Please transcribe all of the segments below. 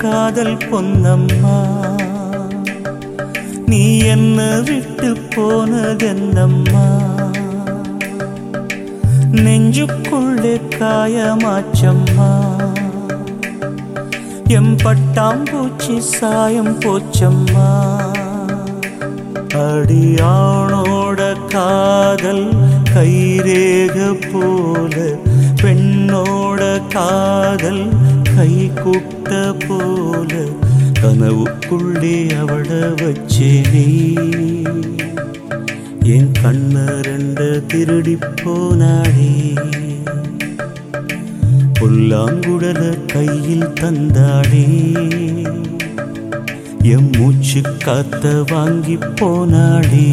காதல் பொன்னம்மா. நீ என்ன விட்டு போனதென்னம்மா. நெஞ்சுக்குள்ளே காயமாச்சம்மா. எம் பட்டாம்பூச்சி சாயம் போச்சம்மா. அடியானோட காதல் கைரேக போல பெண்ணோட காதல் கை கூட்ட போல கனவுக்குள்ளே அவட வச்சேனே என் கண்ணரண்ட திருடி போனாடே புல்லாங்குடல கையில் தந்தாடே எம் மூச்சு காத்த வாங்கி போனாடே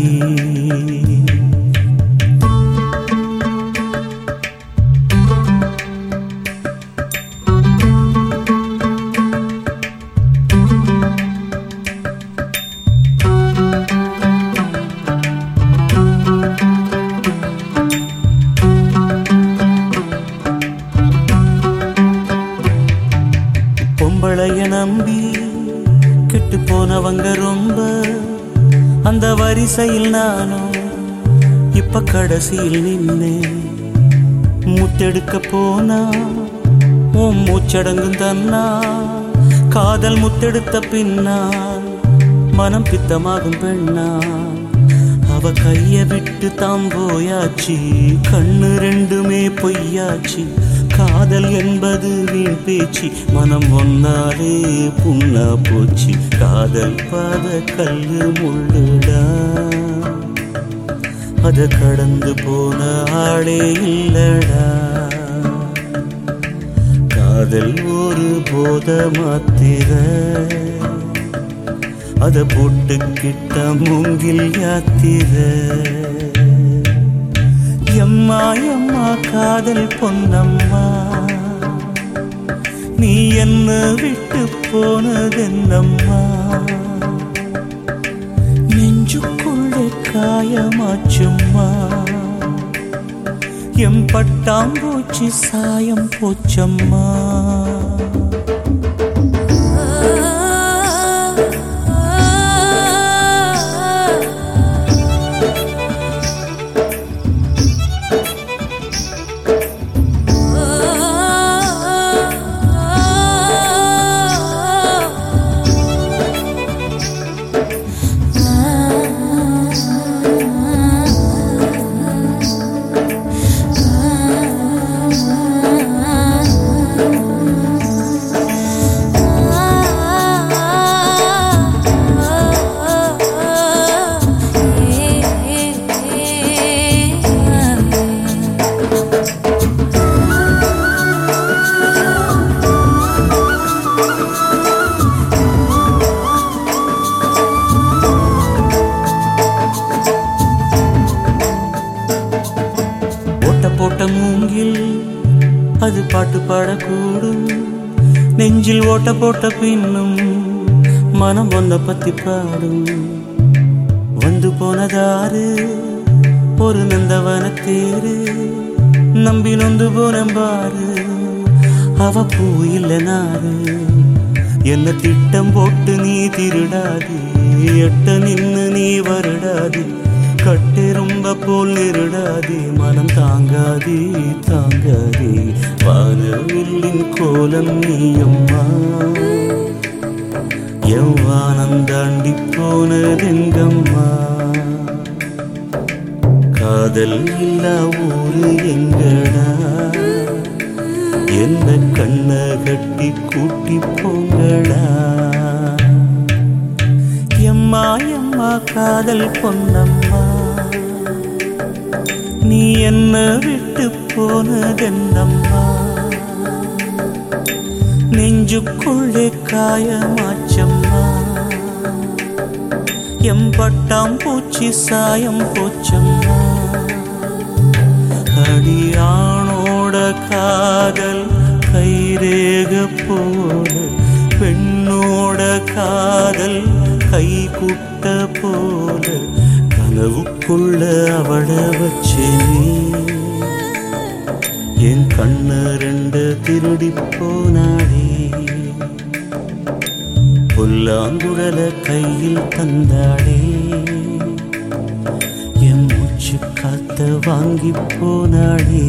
பொம்பளைய நம்பி கெட்டு போனவங்க ரொம்ப அந்த வரிசையில் நானும் இப்ப கடைசியில் நின்னேன். முத்தெடுக்க போனா உன் மூச்சடங்கும் தன்னா. காதல் முத்தெடுத்த பின்னால் மனம் பித்தமாகும் பெண்ணா. அவ கைய விட்டு தாம் போயாச்சு கண்ணு ரெண்டுமே பொய்யாச்சு. காதல் என்பது வீண் பேச்சு. மனம் ஒன்னாலே புண்ணா போச்சு. காதல் பாத கல்லு முள்ளுடா. அத கடந்து போன ஆளே இல்லடா. காதல் ஒரு போத மாத்திர அத போட்டுக்கிட்ட மூங்கில் யாத்திரை. எம்மா எம்மா காதல் பொன்னம்மா. நீ என்ன விட்டு போனதென்னம்மா. நெஞ்சுக்குள்ளே காயமாச்சும்மா. எம் பட்டாம்பூச்சி சாயம் போச்சம்மா. அது பாட்டு பாடக்கூடும். நெஞ்சில் ஓட்ட போட்ட பின்னும் மனம் ஒன்ன பத்தி பாடும். வந்து போனதாறு ஒரு நந்தவன தேரு. நம்பி நொந்து போனம்பாரு அவ பூ இல்ல நாரு என்ன திட்டம் போட்டு நீ திருடாது எட்ட நின்னு நீ வருடாது. கட்டெரும்ப போல் நெருடாதே மனம் தாங்காதே தாங்காதே. வானவில்லின் கோலம் நீயம்மா எவ்வானம் தாண்டி போனதெங்கம்மா காதல் இல்லா ஊரு எங்கடா. என்ன கண்ண கட்டி கூட்டி போங்கடா. மாயம்மா காதல் பொன்னம்மா. நீ என்ன விட்டு போனதென்னம்மா. நெஞ்சுக்குள்ளே காயமாச்சம்மா. எம்பட்டாம் பூச்சி சாயம் போச்சம்மா. அடியானோட காதல் கைரேக போல பெண்ணோட காதல் கை குட்ட போல கனவுக்குள்ள அவள வச்சேனே என் கண்ணு ரெண்டு திருடி போனாடே. புல்லாங்குழல கையில் தந்தாளே என் மூச்சு காத்த வாங்கி போனாளே